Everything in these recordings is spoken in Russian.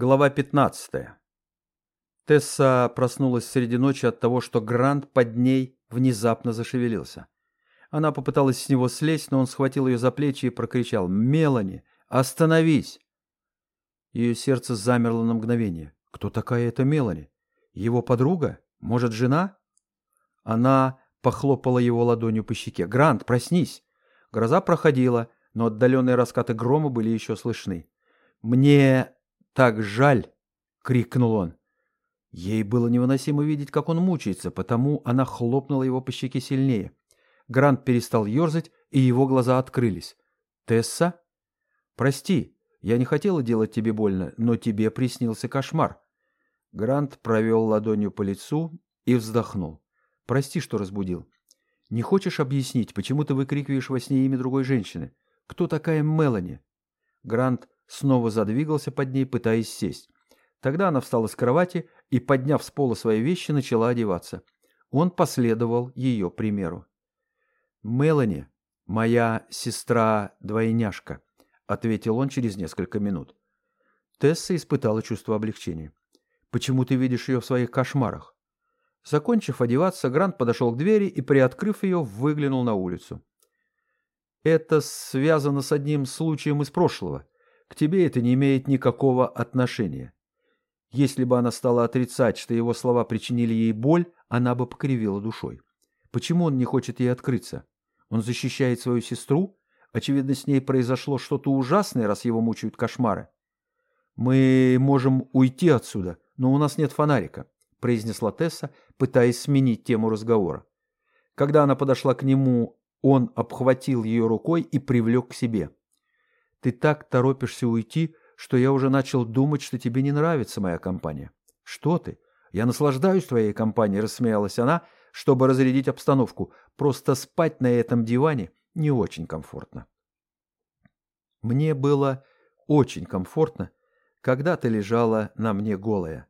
Глава 15. Тесса проснулась среди ночи от того, что Грант под ней внезапно зашевелился. Она попыталась с него слезть, но он схватил ее за плечи и прокричал «Мелани, остановись!». Ее сердце замерло на мгновение. Кто такая эта Мелани? Его подруга? Может, жена? Она похлопала его ладонью по щеке. «Грант, проснись!» Гроза проходила, но отдаленные раскаты грома были еще слышны. «Мне так жаль!» — крикнул он. Ей было невыносимо видеть, как он мучается, потому она хлопнула его по щеке сильнее. Грант перестал ерзать, и его глаза открылись. «Тесса?» «Прости, я не хотела делать тебе больно, но тебе приснился кошмар». Грант провел ладонью по лицу и вздохнул. «Прости, что разбудил. Не хочешь объяснить, почему ты выкрикиваешь во сне имя другой женщины? Кто такая Мелани?» Грант снова задвигался под ней, пытаясь сесть. Тогда она встала с кровати и, подняв с пола свои вещи, начала одеваться. Он последовал ее примеру. «Мелани, моя сестра-двойняшка», — ответил он через несколько минут. Тесса испытала чувство облегчения. «Почему ты видишь ее в своих кошмарах?» Закончив одеваться, Грант подошел к двери и, приоткрыв ее, выглянул на улицу. «Это связано с одним случаем из прошлого. К тебе это не имеет никакого отношения. Если бы она стала отрицать, что его слова причинили ей боль, она бы покривила душой. Почему он не хочет ей открыться? Он защищает свою сестру? Очевидно, с ней произошло что-то ужасное, раз его мучают кошмары. «Мы можем уйти отсюда, но у нас нет фонарика», — произнесла Тесса, пытаясь сменить тему разговора. Когда она подошла к нему, он обхватил ее рукой и привлек к себе. Ты так торопишься уйти, что я уже начал думать, что тебе не нравится моя компания. Что ты? Я наслаждаюсь твоей компанией, рассмеялась она, чтобы разрядить обстановку. Просто спать на этом диване не очень комфортно. Мне было очень комфортно, когда ты лежала на мне голая.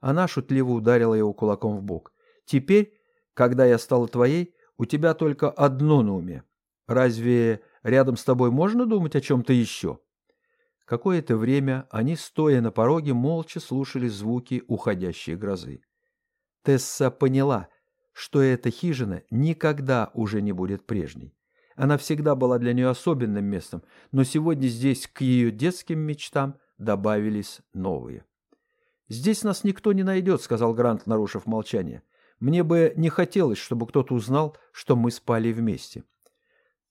Она шутливо ударила его кулаком в бок. Теперь, когда я стала твоей, у тебя только одно на уме. Разве Рядом с тобой можно думать о чем-то еще?» Какое-то время они, стоя на пороге, молча слушали звуки уходящей грозы. Тесса поняла, что эта хижина никогда уже не будет прежней. Она всегда была для нее особенным местом, но сегодня здесь к ее детским мечтам добавились новые. «Здесь нас никто не найдет», — сказал Грант, нарушив молчание. «Мне бы не хотелось, чтобы кто-то узнал, что мы спали вместе».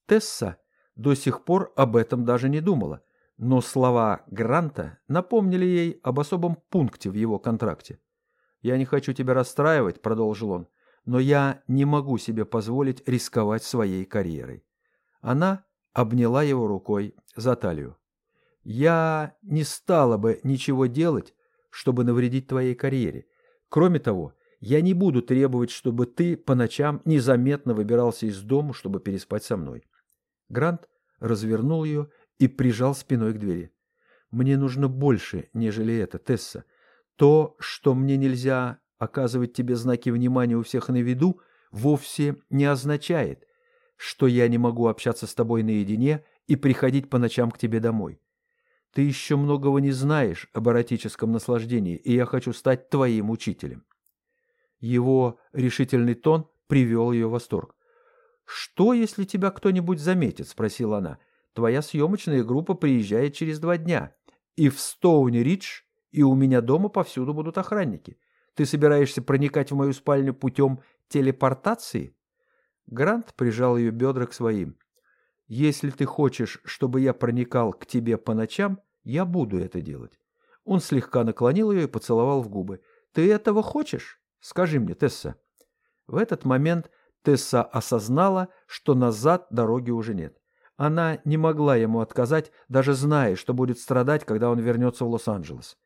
Тесса до сих пор об этом даже не думала, но слова Гранта напомнили ей об особом пункте в его контракте. «Я не хочу тебя расстраивать», — продолжил он, «но я не могу себе позволить рисковать своей карьерой». Она обняла его рукой за талию. «Я не стала бы ничего делать, чтобы навредить твоей карьере. Кроме того, я не буду требовать, чтобы ты по ночам незаметно выбирался из дома, чтобы переспать со мной. Грант развернул ее и прижал спиной к двери. «Мне нужно больше, нежели это, Тесса. То, что мне нельзя оказывать тебе знаки внимания у всех на виду, вовсе не означает, что я не могу общаться с тобой наедине и приходить по ночам к тебе домой. Ты еще многого не знаешь об эротическом наслаждении, и я хочу стать твоим учителем». Его решительный тон привел ее в восторг. «Что, если тебя кто-нибудь заметит?» – спросила она. «Твоя съемочная группа приезжает через два дня. И в Стоуни-Ридж, и у меня дома повсюду будут охранники. Ты собираешься проникать в мою спальню путем телепортации?» Грант прижал ее бедра к своим. «Если ты хочешь, чтобы я проникал к тебе по ночам, я буду это делать». Он слегка наклонил ее и поцеловал в губы. «Ты этого хочешь? Скажи мне, Тесса». В этот момент Тесса осознала, что назад дороги уже нет. Она не могла ему отказать, даже зная, что будет страдать, когда он вернется в Лос-Анджелес.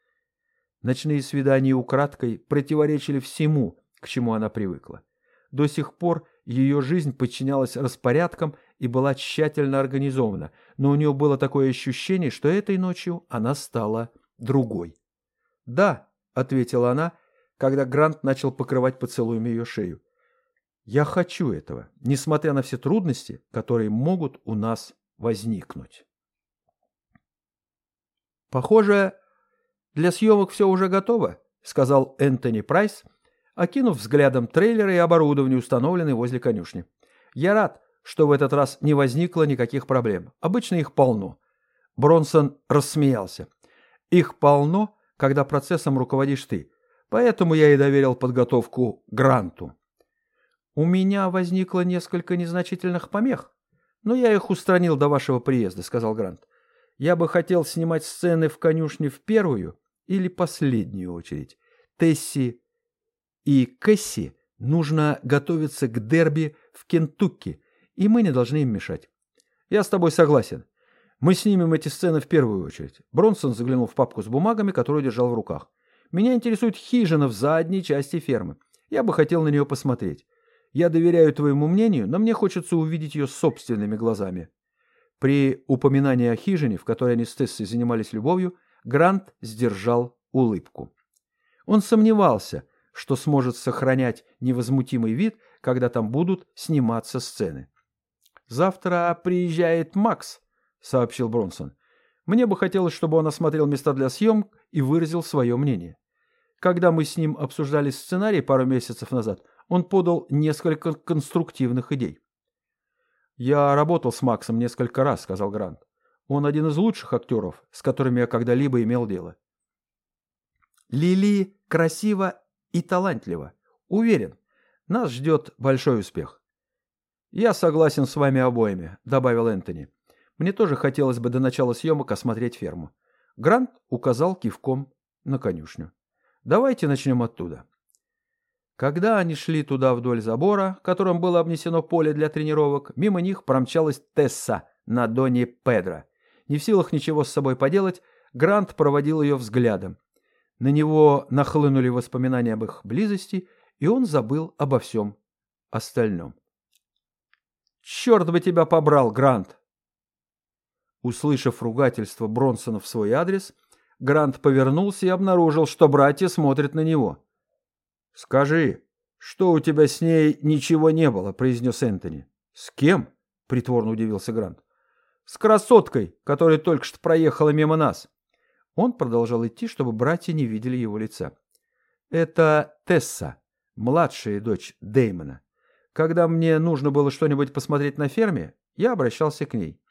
Ночные свидания украдкой противоречили всему, к чему она привыкла. До сих пор ее жизнь подчинялась распорядкам и была тщательно организована, но у нее было такое ощущение, что этой ночью она стала другой. «Да», — ответила она, когда Грант начал покрывать поцелуями ее шею. Я хочу этого, несмотря на все трудности, которые могут у нас возникнуть. Похоже, для съемок все уже готово», — сказал Энтони Прайс, окинув взглядом трейлеры и оборудование, установленные возле конюшни. «Я рад, что в этот раз не возникло никаких проблем. Обычно их полно». Бронсон рассмеялся. «Их полно, когда процессом руководишь ты. Поэтому я и доверил подготовку Гранту». «У меня возникло несколько незначительных помех, но я их устранил до вашего приезда», — сказал Грант. «Я бы хотел снимать сцены в конюшне в первую или последнюю очередь. Тесси и Кэсси нужно готовиться к дерби в Кентукки, и мы не должны им мешать. Я с тобой согласен. Мы снимем эти сцены в первую очередь. Бронсон заглянул в папку с бумагами, которую держал в руках. Меня интересует хижина в задней части фермы. Я бы хотел на нее посмотреть. Я доверяю твоему мнению, но мне хочется увидеть ее собственными глазами. При упоминании о хижине, в которой они с Тессой занимались любовью, Грант сдержал улыбку. Он сомневался, что сможет сохранять невозмутимый вид, когда там будут сниматься сцены. «Завтра приезжает Макс», — сообщил Бронсон. «Мне бы хотелось, чтобы он осмотрел места для съемок и выразил свое мнение. Когда мы с ним обсуждали сценарий пару месяцев назад, он подал несколько конструктивных идей. «Я работал с Максом несколько раз», — сказал Грант. «Он один из лучших актеров, с которыми я когда-либо имел дело». «Лили красиво и талантливо. Уверен, нас ждет большой успех». «Я согласен с вами обоими», — добавил Энтони. «Мне тоже хотелось бы до начала съемок осмотреть ферму». Грант указал кивком на конюшню. «Давайте начнем оттуда». Когда они шли туда вдоль забора, которым было обнесено поле для тренировок, мимо них промчалась Тесса на Доне Педро. Не в силах ничего с собой поделать, Грант проводил ее взглядом. На него нахлынули воспоминания об их близости, и он забыл обо всем остальном. «Черт бы тебя побрал, Грант!» Услышав ругательство Бронсона в свой адрес, Грант повернулся и обнаружил, что братья смотрят на него. «Скажи, что у тебя с ней ничего не было?» – произнес Энтони. «С кем?» – притворно удивился Грант. «С красоткой, которая только что проехала мимо нас». Он продолжал идти, чтобы братья не видели его лица. «Это Тесса, младшая дочь Дэймона. Когда мне нужно было что-нибудь посмотреть на ферме, я обращался к ней.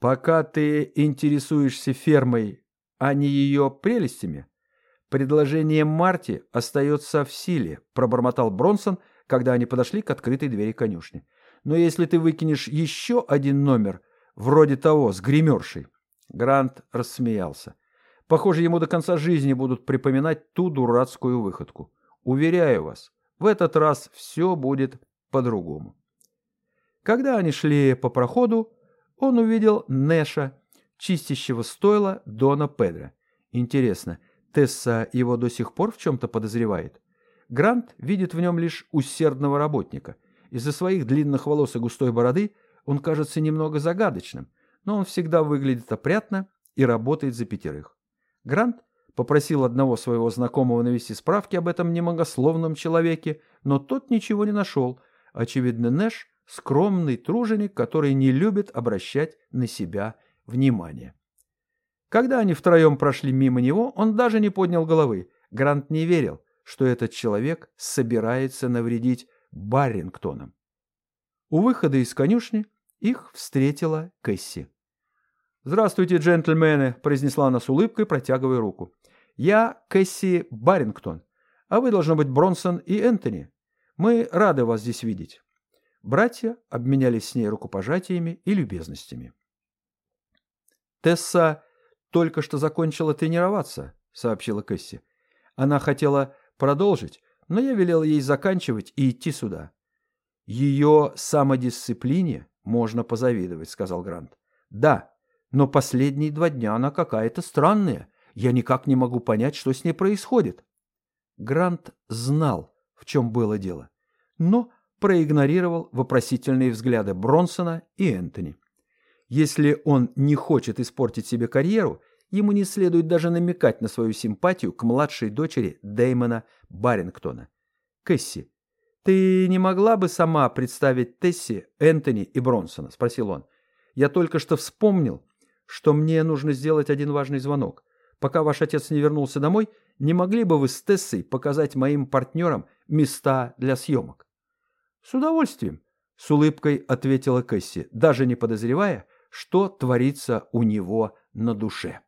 Пока ты интересуешься фермой, а не ее прелестями, «Предложение Марти остается в силе», — пробормотал Бронсон, когда они подошли к открытой двери конюшни. «Но если ты выкинешь еще один номер, вроде того, с гримершей...» Грант рассмеялся. «Похоже, ему до конца жизни будут припоминать ту дурацкую выходку. Уверяю вас, в этот раз все будет по-другому». Когда они шли по проходу, он увидел Нэша, чистящего стойла Дона Педро. Интересно, — Тесса его до сих пор в чем-то подозревает. Грант видит в нем лишь усердного работника. Из-за своих длинных волос и густой бороды он кажется немного загадочным, но он всегда выглядит опрятно и работает за пятерых. Грант попросил одного своего знакомого навести справки об этом немногословном человеке, но тот ничего не нашел. Очевидно, Нэш – скромный труженик, который не любит обращать на себя внимание. Когда они втроем прошли мимо него, он даже не поднял головы. Грант не верил, что этот человек собирается навредить Баррингтонам. У выхода из конюшни их встретила Кэсси. «Здравствуйте, джентльмены», — произнесла она с улыбкой, протягивая руку. «Я Кэсси Баррингтон, а вы, должно быть, Бронсон и Энтони. Мы рады вас здесь видеть». Братья обменялись с ней рукопожатиями и любезностями. Тесса только что закончила тренироваться», — сообщила Кэсси. «Она хотела продолжить, но я велел ей заканчивать и идти сюда». «Ее самодисциплине можно позавидовать», — сказал Грант. «Да, но последние два дня она какая-то странная. Я никак не могу понять, что с ней происходит». Грант знал, в чем было дело, но проигнорировал вопросительные взгляды Бронсона и Энтони. Если он не хочет испортить себе карьеру, ему не следует даже намекать на свою симпатию к младшей дочери Дэймона Барингтона. «Кэсси, ты не могла бы сама представить Тесси, Энтони и Бронсона?» – спросил он. «Я только что вспомнил, что мне нужно сделать один важный звонок. Пока ваш отец не вернулся домой, не могли бы вы с Тессой показать моим партнерам места для съемок?» «С удовольствием», — с улыбкой ответила Кэсси, даже не подозревая, что творится у него на душе.